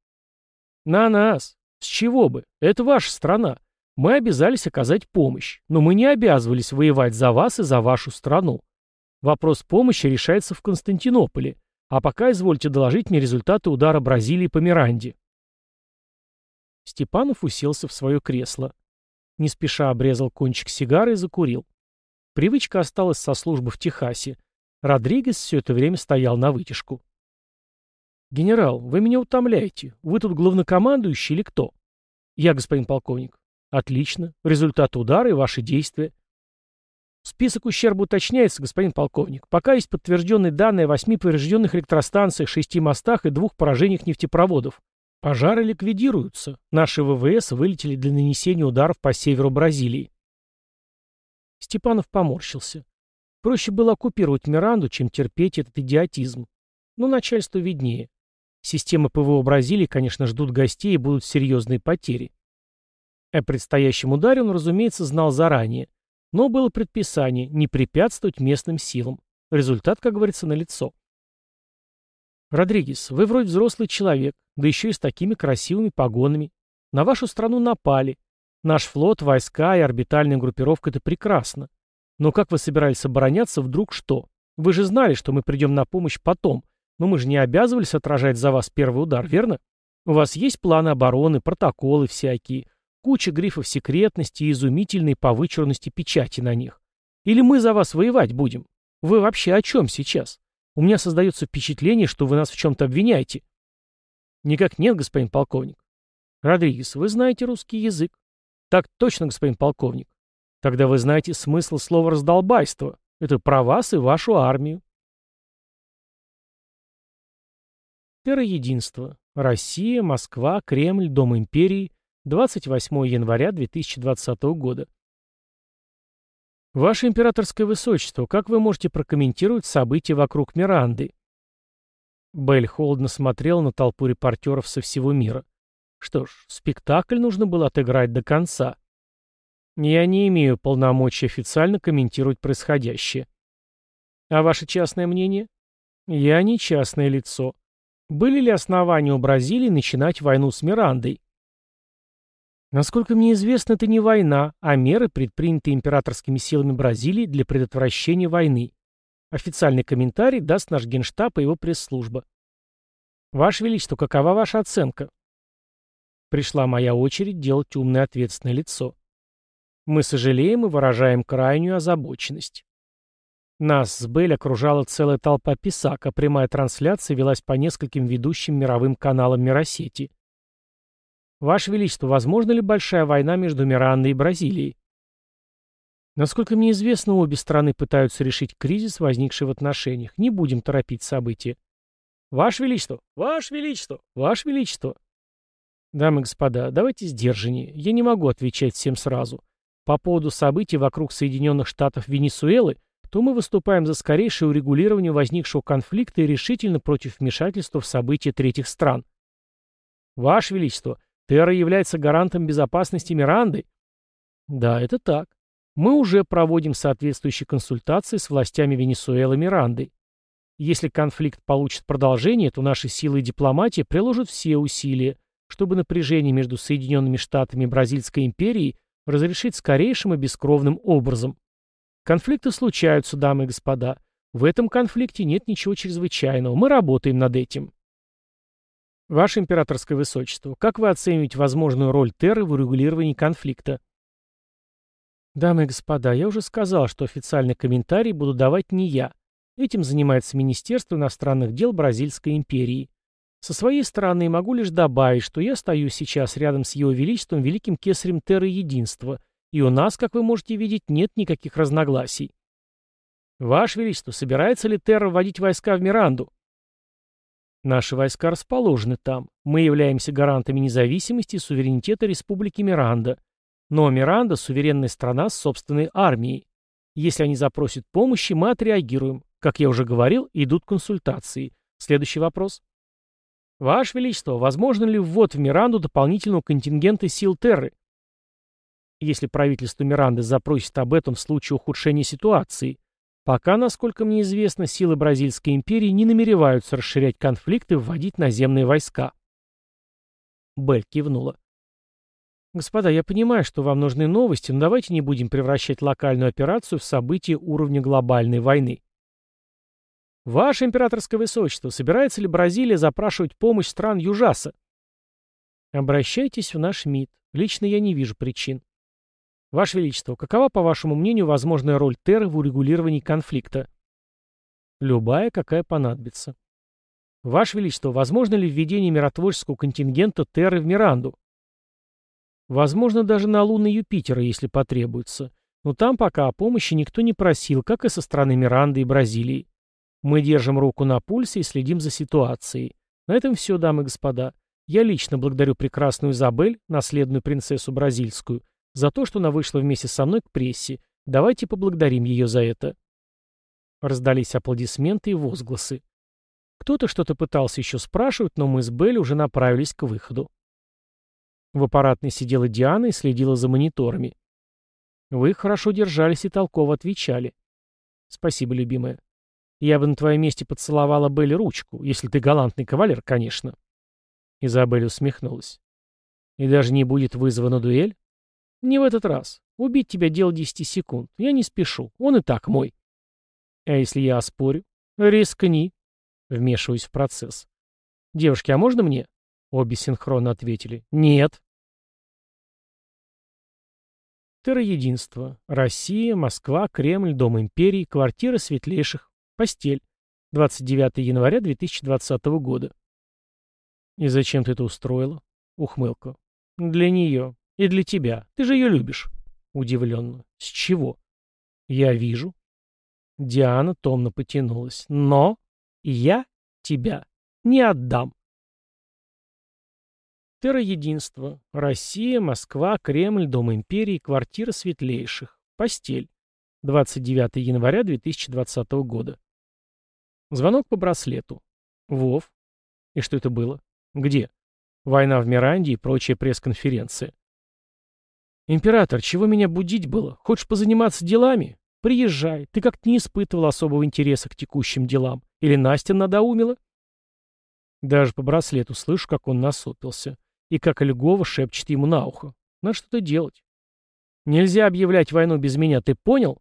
На нас. С чего бы? Это ваша страна. Мы обязались оказать помощь, но мы не обязывались воевать за вас и за вашу страну. Вопрос помощи решается в Константинополе, а пока извольте доложить мне результаты удара Бразилии по Миранде. Степанов уселся в свое кресло. Не спеша обрезал кончик сигары и закурил. Привычка осталась со службы в Техасе. Родригес все это время стоял на вытяжку. «Генерал, вы меня утомляете. Вы тут главнокомандующий или кто?» «Я, господин полковник». «Отлично. Результаты удара и ваши действия». Список ущерба уточняется, господин полковник. Пока есть подтвержденные данные о восьми поврежденных электростанциях, шести мостах и двух поражениях нефтепроводов. Пожары ликвидируются. Наши ВВС вылетели для нанесения ударов по северу Бразилии. Степанов поморщился. Проще было оккупировать Миранду, чем терпеть этот идиотизм. Но начальству виднее. Системы ПВО Бразилии, конечно, ждут гостей и будут серьезные потери. О предстоящем ударе он, разумеется, знал заранее. Но было предписание не препятствовать местным силам. Результат, как говорится, налицо. «Родригес, вы вроде взрослый человек, да еще и с такими красивыми погонами. На вашу страну напали. Наш флот, войска и орбитальная группировка — это прекрасно. Но как вы собирались обороняться, вдруг что? Вы же знали, что мы придем на помощь потом, но мы же не обязывались отражать за вас первый удар, верно? У вас есть планы обороны, протоколы всякие, куча грифов секретности и изумительной по вычурности печати на них. Или мы за вас воевать будем? Вы вообще о чем сейчас? У меня создается впечатление, что вы нас в чем-то обвиняете. Никак нет, господин полковник. Родригес, вы знаете русский язык. Так точно, господин полковник. Тогда вы знаете смысл слова «раздолбайство». Это про вас и вашу армию. Терроединство. Россия, Москва, Кремль, Дом империи. 28 января 2020 года. Ваше императорское высочество, как вы можете прокомментировать события вокруг Миранды? Белль холодно смотрел на толпу репортеров со всего мира. Что ж, спектакль нужно было отыграть до конца. Я не имею полномочий официально комментировать происходящее. А ваше частное мнение? Я не частное лицо. Были ли основания у Бразилии начинать войну с Мирандой? Насколько мне известно, это не война, а меры, предпринятые императорскими силами Бразилии для предотвращения войны. Официальный комментарий даст наш генштаб и его пресс-служба. Ваше Величество, какова ваша оценка? Пришла моя очередь делать умное ответственное лицо. Мы сожалеем и выражаем крайнюю озабоченность. Нас с Белль окружала целая толпа писак, а прямая трансляция велась по нескольким ведущим мировым каналам Миросети. Ваше Величество, возможно ли большая война между Мирандой и Бразилией? Насколько мне известно, обе страны пытаются решить кризис, возникший в отношениях. Не будем торопить события. Ваше Величество! Ваше Величество! Ваше Величество! Дамы и господа, давайте сдержаннее. Я не могу отвечать всем сразу. По поводу событий вокруг Соединенных Штатов Венесуэлы, то мы выступаем за скорейшее урегулирование возникшего конфликта и решительно против вмешательства в события третьих стран. Ваше Величество, Терра является гарантом безопасности Миранды? Да, это так. Мы уже проводим соответствующие консультации с властями Венесуэлы Миранды. Если конфликт получит продолжение, то наши силы и дипломатия приложат все усилия, чтобы напряжение между Соединенными Штатами и Бразильской империей разрешить скорейшим и бескровным образом. Конфликты случаются, дамы и господа. В этом конфликте нет ничего чрезвычайного. Мы работаем над этим. Ваше императорское высочество, как вы оцениваете возможную роль Терры в урегулировании конфликта? Дамы и господа, я уже сказал, что официальный комментарий буду давать не я. Этим занимается Министерство иностранных дел Бразильской империи. Со своей стороны могу лишь добавить, что я стою сейчас рядом с Его Величеством Великим Кесарем Терры Единства, и у нас, как вы можете видеть, нет никаких разногласий. Ваше Величество, собирается ли Терра вводить войска в Миранду? Наши войска расположены там. Мы являемся гарантами независимости и суверенитета Республики Миранда. Но Миранда – суверенная страна с собственной армией. Если они запросят помощи, мы отреагируем. Как я уже говорил, идут консультации. Следующий вопрос. Ваше Величество, возможно ли ввод в Миранду дополнительного контингента сил Терры? Если правительство Миранды запросит об этом в случае ухудшения ситуации, пока, насколько мне известно, силы Бразильской империи не намереваются расширять конфликт и вводить наземные войска. Белль кивнула. «Господа, я понимаю, что вам нужны новости, но давайте не будем превращать локальную операцию в событие уровня глобальной войны. Ваше императорское высочество, собирается ли Бразилия запрашивать помощь стран Южаса? Обращайтесь в наш МИД. Лично я не вижу причин. Ваше Величество, какова, по вашему мнению, возможная роль Терры в урегулировании конфликта? Любая, какая понадобится. Ваше Величество, возможно ли введение миротворческого контингента Терры в Миранду? Возможно, даже на луны Юпитера, если потребуется. Но там пока о помощи никто не просил, как и со стороны Миранды и Бразилии. Мы держим руку на пульсе и следим за ситуацией. На этом все, дамы и господа. Я лично благодарю прекрасную Изабель, наследную принцессу бразильскую, за то, что она вышла вместе со мной к прессе. Давайте поблагодарим ее за это. Раздались аплодисменты и возгласы. Кто-то что-то пытался еще спрашивать, но мы с Белль уже направились к выходу. В аппаратной сидела Диана и следила за мониторами. Вы хорошо держались и толково отвечали. Спасибо, любимая. Я бы на твоем месте поцеловала Белли ручку, если ты галантный кавалер, конечно. Изабель усмехнулась. И даже не будет вызвана дуэль? Не в этот раз. Убить тебя дело десяти секунд. Я не спешу. Он и так мой. А если я оспорю? Рискни. Вмешиваюсь в процесс. Девушки, а можно мне? Обе синхронно ответили. Нет. Терроединство. Россия, Москва, Кремль, Дом империи, квартира светлейших. Постель. 29 января 2020 года. «И зачем ты это устроила?» Ухмылка. «Для нее. И для тебя. Ты же ее любишь». Удивленно. «С чего?» «Я вижу». Диана томно потянулась. «Но я тебя не отдам». Терроединство. Россия, Москва, Кремль, Дом империи, квартира светлейших. Постель. 29 января 2020 года. Звонок по браслету. Вов. И что это было? Где? Война в Миранде и прочая пресс-конференция. Император, чего меня будить было? Хочешь позаниматься делами? Приезжай. Ты как-то не испытывал особого интереса к текущим делам. Или Настя надоумила? Даже по браслету слышу, как он насупился. И как Льгова шепчет ему на ухо. Надо что-то делать. Нельзя объявлять войну без меня, ты понял?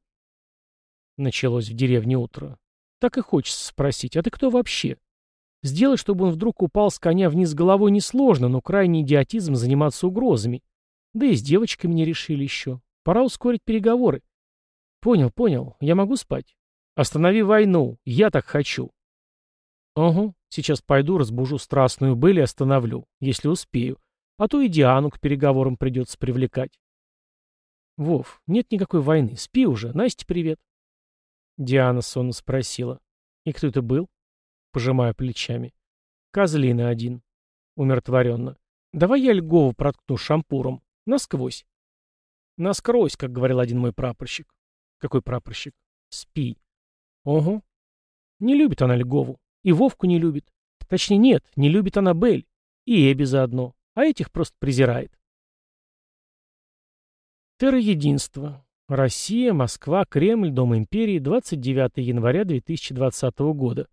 Началось в деревне утро. Так и хочется спросить, а ты кто вообще? Сделать, чтобы он вдруг упал с коня вниз головой, несложно, но крайний идиотизм заниматься угрозами. Да и с девочками не решили еще. Пора ускорить переговоры. Понял, понял. Я могу спать? Останови войну. Я так хочу. Угу. Сейчас пойду, разбужу страстную быль и остановлю, если успею. А то и Диану к переговорам придется привлекать. Вов, нет никакой войны. Спи уже. Настя, привет. Диана сонно спросила. «И кто это был?» Пожимаю плечами. «Козлина один». Умиротворенно. «Давай я Льгову проткну шампуром. Насквозь». «Насквозь», как говорил один мой прапорщик. «Какой прапорщик?» «Спи». «Ого». Не любит она Льгову. И Вовку не любит. Точнее, нет, не любит она Бель. И Эби заодно. А этих просто презирает. Терроединство. Россия, Москва, Кремль, Дом империи, 29 января 2020 года.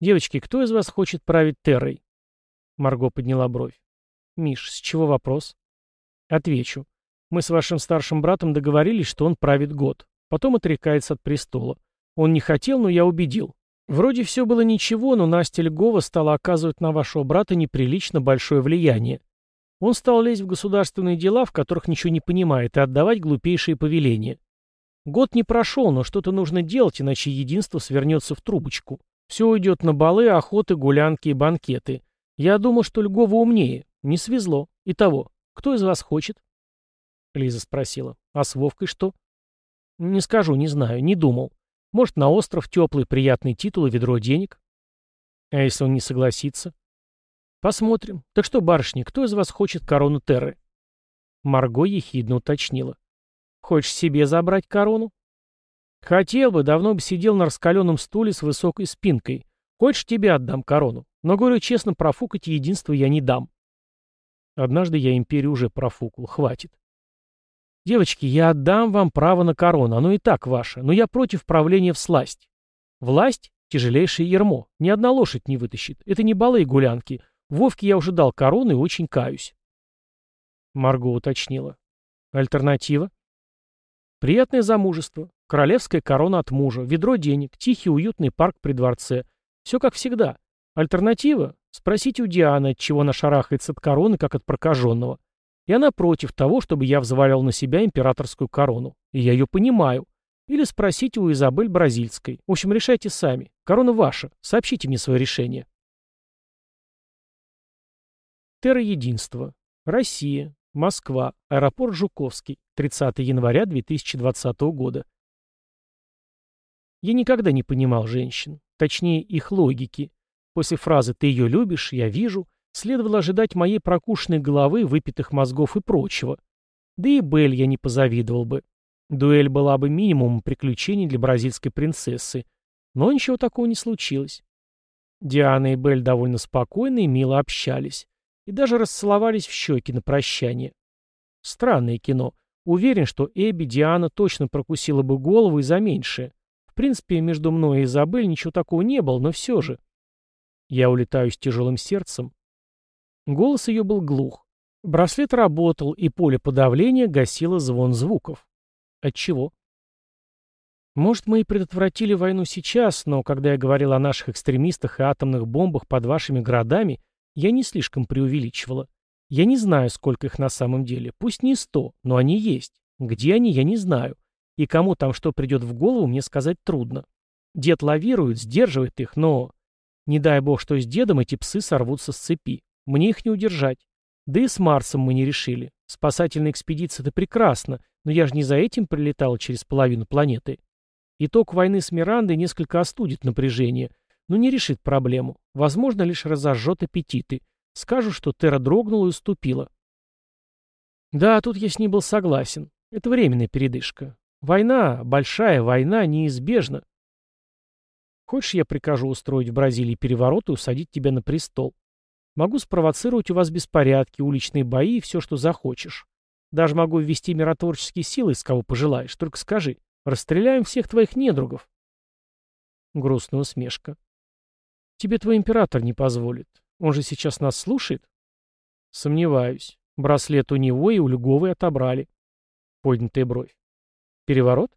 «Девочки, кто из вас хочет править Террой?» Марго подняла бровь. «Миш, с чего вопрос?» «Отвечу. Мы с вашим старшим братом договорились, что он правит год. Потом отрекается от престола. Он не хотел, но я убедил. Вроде все было ничего, но Настя Льгова стала оказывать на вашего брата неприлично большое влияние. Он стал лезть в государственные дела, в которых ничего не понимает, и отдавать глупейшие повеления. Год не прошел, но что-то нужно делать, иначе единство свернется в трубочку. Все уйдет на балы, охоты, гулянки и банкеты. Я думал, что Льгова умнее. Не свезло. Итого, кто из вас хочет? Лиза спросила. А с Вовкой что? Не скажу, не знаю, не думал. Может, на остров теплый, приятный титул и ведро денег? А если он не согласится? Посмотрим. Так что, барышни, кто из вас хочет корону Терры? Марго ехидно уточнила. Хочешь себе забрать корону? Хотел бы, давно бы сидел на раскаленном стуле с высокой спинкой. Хочешь, тебе отдам корону. Но, говорю честно, профукать единство я не дам. Однажды я империю уже профукал, хватит. Девочки, я отдам вам право на корону, оно и так ваше, но я против правления в сласть. Власть — тяжелейшее ермо, ни одна лошадь не вытащит. Это не балы и гулянки. Вовке я уже дал корону и очень каюсь. Марго уточнила. Альтернатива? Приятное замужество, королевская корона от мужа, ведро денег, тихий уютный парк при дворце. Все как всегда. Альтернатива? Спросите у Дианы, от чего она шарахается от короны, как от прокаженного. И она против того, чтобы я взвалил на себя императорскую корону. И я ее понимаю. Или спросите у Изабель Бразильской. В общем, решайте сами. Корона ваша. Сообщите мне свое решение. Терра Единство. Россия. Москва. Аэропорт Жуковский. 30 января 2020 года. Я никогда не понимал женщин. Точнее, их логики. После фразы «ты ее любишь, я вижу» следовало ожидать моей прокушенной головы, выпитых мозгов и прочего. Да и Белль я не позавидовал бы. Дуэль была бы минимумом приключений для бразильской принцессы. Но ничего такого не случилось. Диана и Белль довольно спокойно и мило общались. И даже расцеловались в щеки на прощание. Странное кино. Уверен, что Эбби Диана точно прокусила бы голову и за меньшее. В принципе, между мной и Изабель ничего такого не было, но все же. Я улетаю с тяжелым сердцем. Голос ее был глух. Браслет работал, и поле подавления гасило звон звуков. Отчего? Может, мы и предотвратили войну сейчас, но когда я говорил о наших экстремистах и атомных бомбах под вашими городами, я не слишком преувеличивала. Я не знаю, сколько их на самом деле. Пусть не сто, но они есть. Где они, я не знаю. И кому там что придет в голову, мне сказать трудно. Дед лавирует, сдерживает их, но не дай бог, что с дедом эти псы сорвутся с цепи. Мне их не удержать. Да и с Марсом мы не решили. Спасательная экспедиция — это прекрасно, но я же не за этим прилетал через половину планеты. Итог войны с Мирандой несколько остудит напряжение, но не решит проблему. Возможно, лишь разожжет аппетиты. Скажу, что Терра дрогнула и уступила. Да, тут я с ней был согласен. Это временная передышка. Война, большая война, неизбежна. Хочешь, я прикажу устроить в Бразилии переворот и усадить тебя на престол? Могу спровоцировать у вас беспорядки, уличные бои и все, что захочешь. Даже могу ввести миротворческие силы, из кого пожелаешь. Только скажи, расстреляем всех твоих недругов. Грустная усмешка. Тебе твой император не позволит. Он же сейчас нас слушает? Сомневаюсь. Браслет у него и у Люговой отобрали. Поднятая бровь. Переворот?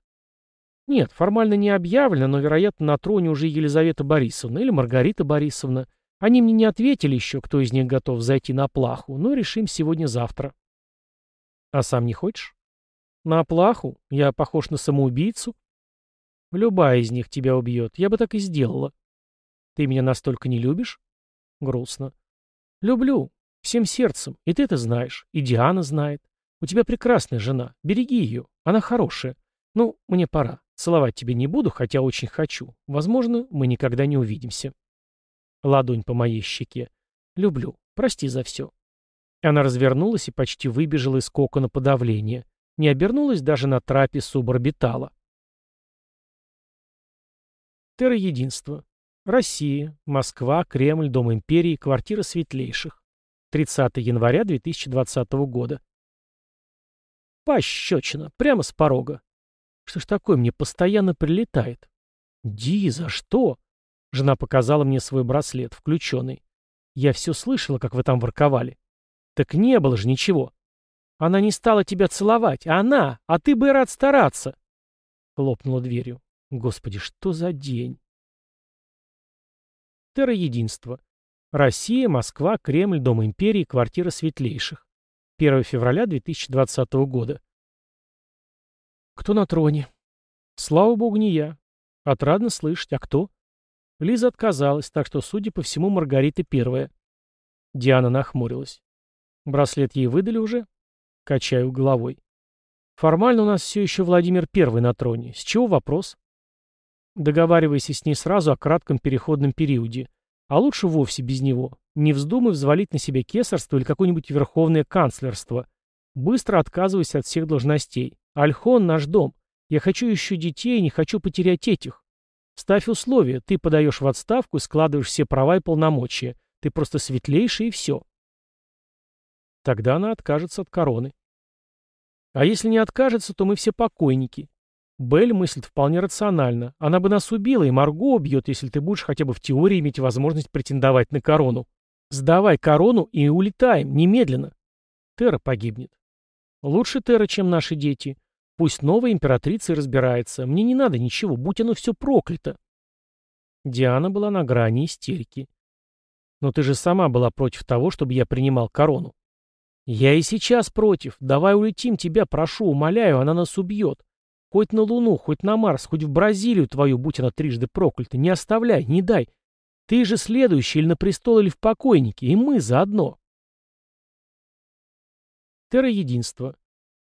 Нет, формально не объявлено, но, вероятно, на троне уже Елизавета Борисовна или Маргарита Борисовна. Они мне не ответили еще, кто из них готов зайти на плаху, но решим сегодня-завтра. А сам не хочешь? На плаху? Я похож на самоубийцу? Любая из них тебя убьет. Я бы так и сделала. Ты меня настолько не любишь? Грустно. Люблю. Всем сердцем. И ты это знаешь. И Диана знает. У тебя прекрасная жена. Береги ее. Она хорошая. Ну, мне пора. Целовать тебя не буду, хотя очень хочу. Возможно, мы никогда не увидимся. Ладонь по моей щеке. Люблю. Прости за все. Она развернулась и почти выбежала из кокона подавления. Не обернулась даже на трапе суборбитала. Терра-единство. Россия. Москва. Кремль. Дом империи. Квартира светлейших. 30 января 2020 года. Пощечина. Прямо с порога. Что ж такое мне постоянно прилетает? Ди, за что? Жена показала мне свой браслет, включенный. Я все слышала, как вы там ворковали. Так не было же ничего. Она не стала тебя целовать. Она! А ты бы рад стараться. Хлопнула дверью. Господи, что за день? Терра-единство. Россия, Москва, Кремль, Дом империи, квартира светлейших. 1 февраля 2020 года. Кто на троне? Слава богу, не я. Отрадно слышать. А кто? Лиза отказалась, так что, судя по всему, Маргарита первая. Диана нахмурилась. Браслет ей выдали уже? Качаю головой. Формально у нас все еще Владимир Первый на троне. С чего вопрос? Договаривайся с ней сразу о кратком переходном периоде. А лучше вовсе без него. Не вздумай взвалить на себя кесарство или какое-нибудь верховное канцлерство. Быстро отказывайся от всех должностей. Альхон — наш дом. Я хочу еще детей и не хочу потерять этих. Ставь условия, ты подаешь в отставку и складываешь все права и полномочия. Ты просто светлейший и все. Тогда она откажется от короны. А если не откажется, то мы все покойники. Белль мыслит вполне рационально. Она бы нас убила, и Марго убьет, если ты будешь хотя бы в теории иметь возможность претендовать на корону. Сдавай корону и улетаем, немедленно. Тера погибнет. Лучше Тера, чем наши дети. Пусть новая императрица и разбирается. Мне не надо ничего, будь оно все проклято. Диана была на грани истерики. Но ты же сама была против того, чтобы я принимал корону. Я и сейчас против. Давай улетим, тебя прошу, умоляю, она нас убьет. Хоть на Луну, хоть на Марс, хоть в Бразилию твою, будь она трижды проклята. Не оставляй, не дай. Ты же следующий или на престол, или в покойнике, и мы заодно. Терра-единство.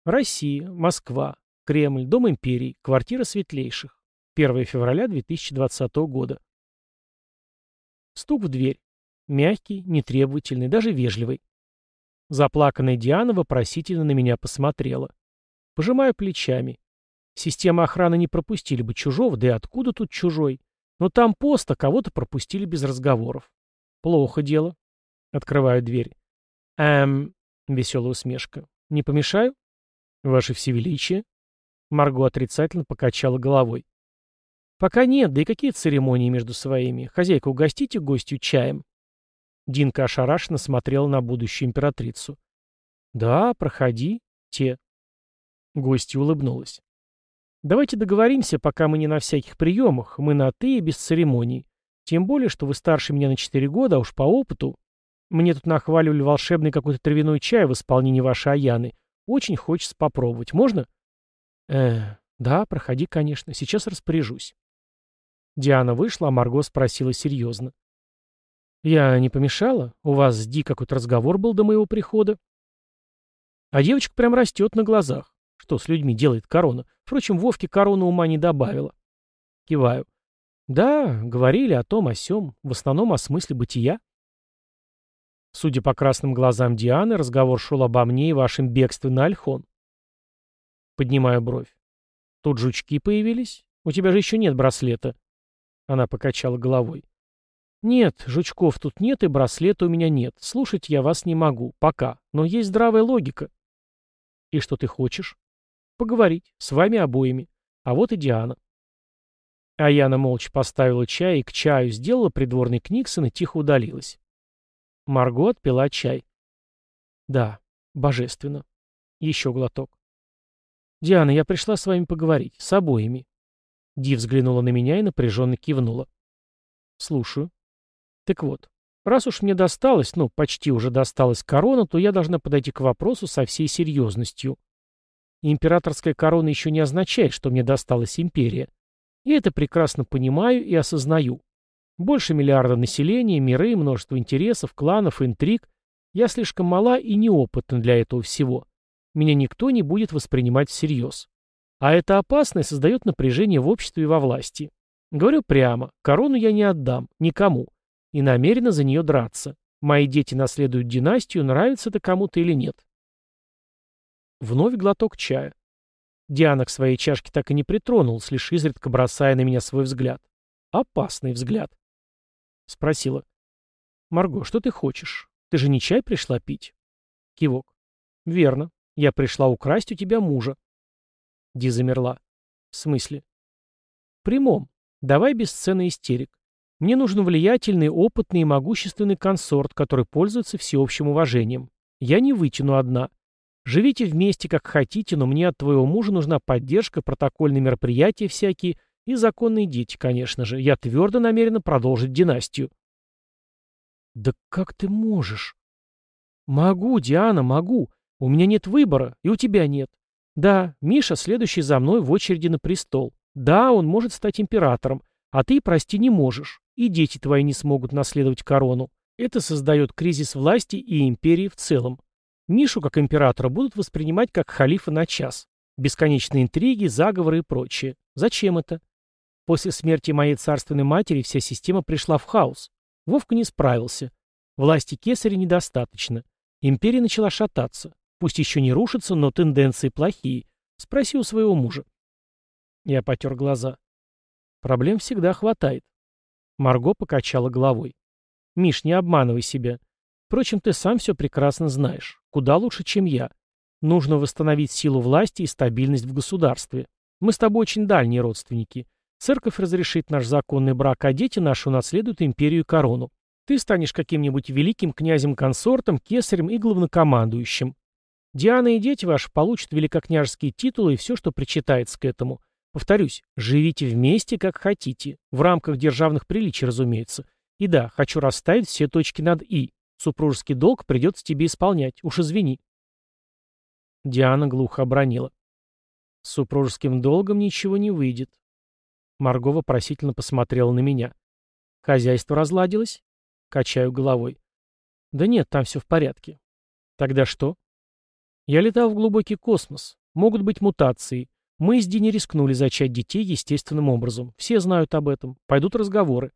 Россия, Москва, Кремль, Дом империи, квартира светлейших. 1 февраля 2020 года. Стук в дверь. Мягкий, нетребовательный, даже вежливый. Заплаканная Диана вопросительно на меня посмотрела. Пожимаю плечами. Система охраны не пропустили бы чужого, да и откуда тут чужой? Но там поста кого-то пропустили без разговоров. Плохо дело. Открываю дверь. Эм, веселая усмешка. Не помешаю? Ваше Всевеличие? Марго отрицательно покачала головой. Пока нет, да и какие церемонии между своими? Хозяйка, угостите гостю чаем. Динка ошарашенно смотрела на будущую императрицу. Да, проходи, те. Гостья улыбнулась. Давайте договоримся, пока мы не на всяких приемах, мы на «ты» и без церемоний. Тем более, что вы старше меня на четыре года, а уж по опыту. Мне тут нахваливали волшебный какой-то травяной чай в исполнении вашей Аяны. Очень хочется попробовать. Можно? Э, да, проходи, конечно. Сейчас распоряжусь. Диана вышла, а Марго спросила серьезно. Я не помешала? У вас с Ди какой-то разговор был до моего прихода? А девочка прям растет на глазах. Что с людьми делает корона? Впрочем, Вовке корона ума не добавила. Киваю. Да, говорили о том, о сём, в основном о смысле бытия. Судя по красным глазам Дианы, разговор шел обо мне и вашем бегстве на Альхон. Поднимаю бровь. Тут жучки появились? У тебя же еще нет браслета. Она покачала головой. Нет, жучков тут нет и браслета у меня нет. Слушать я вас не могу. Пока. Но есть здравая логика. И что ты хочешь? Поговорить. С вами обоими. А вот и Диана. А Яна молча поставила чай и к чаю сделала придворный Книксон и тихо удалилась. Марго отпила чай. Да, божественно. Еще глоток. «Диана, я пришла с вами поговорить. С обоими». Ди взглянула на меня и напряженно кивнула. «Слушаю. Так вот, раз уж мне досталось, ну, почти уже досталась корона, то я должна подойти к вопросу со всей серьезностью. Императорская корона еще не означает, что мне досталась империя. Я это прекрасно понимаю и осознаю. Больше миллиарда населения, миры, множество интересов, кланов, интриг. Я слишком мала и неопытна для этого всего. Меня никто не будет воспринимать всерьез. А это опасно и создает напряжение в обществе и во власти. Говорю прямо, корону я не отдам, никому. И намерена за нее драться. Мои дети наследуют династию, нравится это кому-то или нет. Вновь глоток чая. Диана к своей чашке так и не притронулась, лишь изредка бросая на меня свой взгляд. Опасный взгляд. Спросила. «Марго, что ты хочешь? Ты же не чай пришла пить?» Кивок. «Верно. Я пришла украсть у тебя мужа». Ди замерла. «В смысле?» «Прямом. Давай без сцены истерик. Мне нужен влиятельный, опытный и могущественный консорт, который пользуется всеобщим уважением. Я не вытяну одна. Живите вместе, как хотите, но мне от твоего мужа нужна поддержка, протокольные мероприятия всякие и законные дети, конечно же. Я твердо намерена продолжить династию. Да как ты можешь? Могу, Диана, могу. У меня нет выбора, и у тебя нет. Да, Миша следующий за мной в очереди на престол. Да, он может стать императором, а ты, прости, не можешь. И дети твои не смогут наследовать корону. Это создает кризис власти и империи в целом. Мишу, как императора, будут воспринимать как халифа на час. Бесконечные интриги, заговоры и прочее. Зачем это? После смерти моей царственной матери вся система пришла в хаос. Вовка не справился. Власти кесаря недостаточно. Империя начала шататься. Пусть еще не рушится, но тенденции плохие. Спроси у своего мужа. Я потер глаза. Проблем всегда хватает. Марго покачала головой. Миш, не обманывай себя. Впрочем, ты сам все прекрасно знаешь. Куда лучше, чем я. Нужно восстановить силу власти и стабильность в государстве. Мы с тобой очень дальние родственники. Церковь разрешит наш законный брак, а дети наши унаследуют империю и корону. Ты станешь каким-нибудь великим князем-консортом, кесарем и главнокомандующим. Диана и дети ваши получат великокняжеские титулы и все, что причитается к этому. Повторюсь, живите вместе, как хотите. В рамках державных приличий, разумеется. И да, хочу расставить все точки над «и». Супружеский долг придется тебе исполнять. Уж извини. Диана глухо обронила. С супружеским долгом ничего не выйдет. Марго вопросительно посмотрела на меня. Хозяйство разладилось? Качаю головой. Да нет, там все в порядке. Тогда что? Я летал в глубокий космос. Могут быть мутации. Мы с Ди не рискнули зачать детей естественным образом. Все знают об этом. Пойдут разговоры.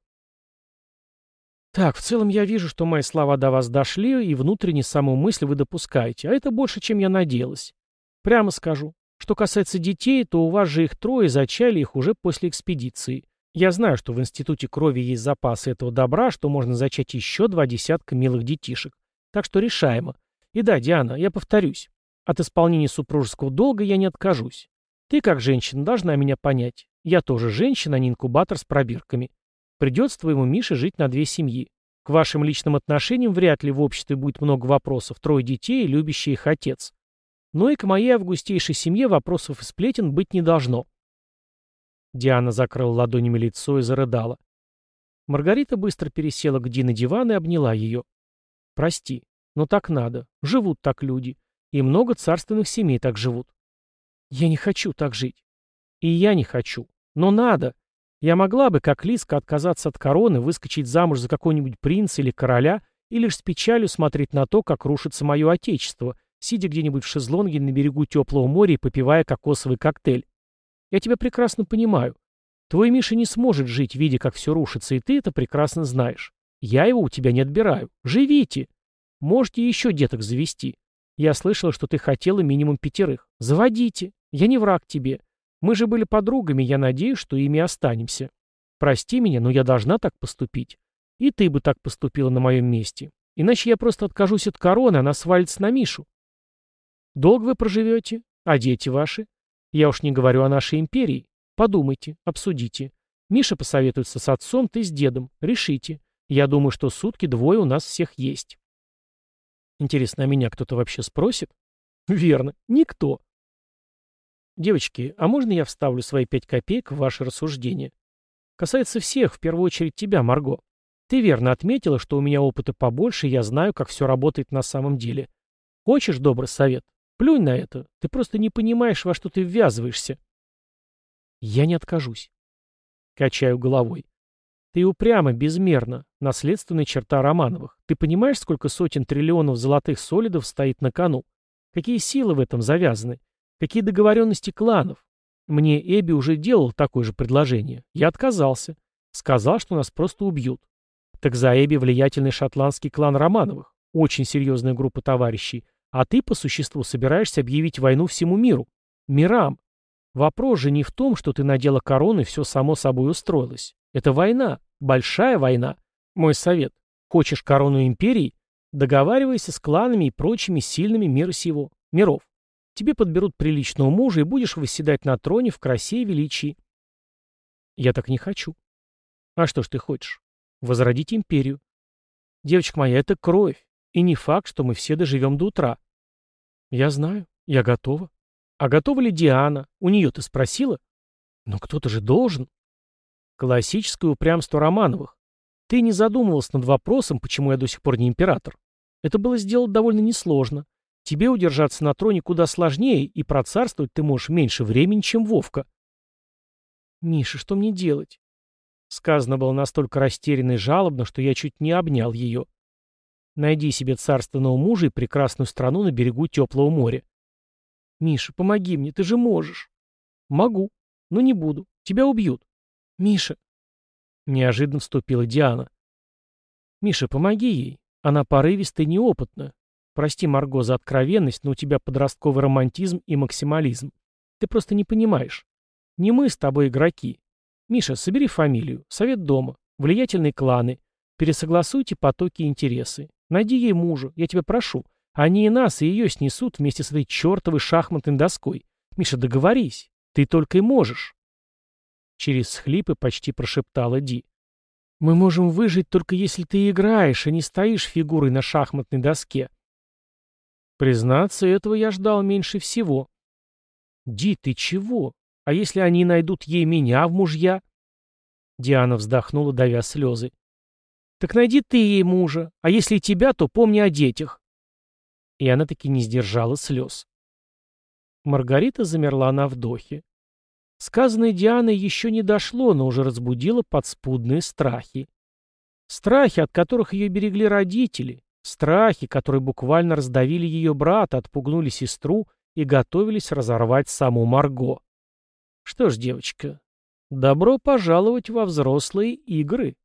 Так, в целом я вижу, что мои слова до вас дошли, и внутренне саму мысль вы допускаете. А это больше, чем я надеялась. Прямо скажу. Что касается детей, то у вас же их трое, зачали их уже после экспедиции. Я знаю, что в Институте крови есть запасы этого добра, что можно зачать еще два десятка милых детишек. Так что решаемо. И да, Диана, я повторюсь. От исполнения супружеского долга я не откажусь. Ты, как женщина, должна меня понять. Я тоже женщина, а не инкубатор с пробирками. Придется твоему Мише жить на две семьи. К вашим личным отношениям вряд ли в обществе будет много вопросов. Трое детей любящий их отец. Но и к моей августейшей семье вопросов и сплетен быть не должно. Диана закрыла ладонями лицо и зарыдала. Маргарита быстро пересела к Ди на диван и обняла ее. «Прости, но так надо. Живут так люди. И много царственных семей так живут. Я не хочу так жить. И я не хочу. Но надо. Я могла бы, как Лиска, отказаться от короны, выскочить замуж за какого-нибудь принца или короля, и лишь с печалью смотреть на то, как рушится мое отечество, сидя где-нибудь в шезлонге на берегу теплого моря и попивая кокосовый коктейль. Я тебя прекрасно понимаю. Твой Миша не сможет жить, видя, как все рушится, и ты это прекрасно знаешь. Я его у тебя не отбираю. Живите. Можете еще деток завести. Я слышала, что ты хотела минимум пятерых. Заводите. Я не враг тебе. Мы же были подругами, я надеюсь, что ими останемся. Прости меня, но я должна так поступить. И ты бы так поступила на моем месте. Иначе я просто откажусь от короны, она свалится на Мишу. Долго вы проживете? А дети ваши? Я уж не говорю о нашей империи. Подумайте, обсудите. Миша посоветуется с отцом, ты с дедом. Решите. Я думаю, что сутки двое у нас всех есть. Интересно, а меня кто-то вообще спросит? Верно, никто. Девочки, а можно я вставлю свои пять копеек в ваше рассуждение? Касается всех, в первую очередь тебя, Марго. Ты верно отметила, что у меня опыта побольше, я знаю, как все работает на самом деле. Хочешь добрый совет? Плюнь на это. Ты просто не понимаешь, во что ты ввязываешься. Я не откажусь. Качаю головой. Ты упрямо, безмерно. Наследственная черта Романовых. Ты понимаешь, сколько сотен триллионов золотых солидов стоит на кону? Какие силы в этом завязаны? Какие договоренности кланов? Мне Эбби уже делал такое же предложение. Я отказался. Сказал, что нас просто убьют. Так за Эбби влиятельный шотландский клан Романовых. Очень серьезная группа товарищей. А ты, по существу, собираешься объявить войну всему миру. Мирам. Вопрос же не в том, что ты надела корону и все само собой устроилось. Это война. Большая война. Мой совет. Хочешь корону империи? Договаривайся с кланами и прочими сильными мира сего. Миров. Тебе подберут приличного мужа и будешь восседать на троне в красе и величии. Я так не хочу. А что ж ты хочешь? Возродить империю. Девочка моя, это кровь. И не факт, что мы все доживем до утра. Я знаю. Я готова. А готова ли Диана? У нее ты спросила? Но кто-то же должен. Классическое упрямство Романовых. Ты не задумывался над вопросом, почему я до сих пор не император. Это было сделать довольно несложно. Тебе удержаться на троне куда сложнее, и процарствовать ты можешь меньше времени, чем Вовка. Миша, что мне делать? Сказано было настолько растерянно и жалобно, что я чуть не обнял ее. Найди себе царственного мужа и прекрасную страну на берегу теплого моря. Миша, помоги мне, ты же можешь. Могу, но не буду. Тебя убьют. «Миша!» Неожиданно вступила Диана. «Миша, помоги ей. Она порывиста и неопытна. Прости, Марго, за откровенность, но у тебя подростковый романтизм и максимализм. Ты просто не понимаешь. Не мы с тобой игроки. Миша, собери фамилию, совет дома, влиятельные кланы, пересогласуйте потоки и интересы. Найди ей мужа, я тебя прошу. Они и нас, и ее снесут вместе с этой чертовой шахматной доской. Миша, договорись. Ты только и можешь. Через схлипы почти прошептала Ди. Мы можем выжить только если ты играешь, а не стоишь фигурой на шахматной доске. Признаться, этого я ждал меньше всего. Ди, ты чего? А если они найдут ей меня в мужья? Диана вздохнула, давя слезы. Так найди ты ей мужа, а если тебя, то помни о детях. И она таки не сдержала слез. Маргарита замерла на вдохе. Сказанное Дианой еще не дошло, но уже разбудило подспудные страхи. Страхи, от которых ее берегли родители, страхи, которые буквально раздавили ее брата, отпугнули сестру и готовились разорвать саму Марго. Что ж, девочка, добро пожаловать во взрослые игры.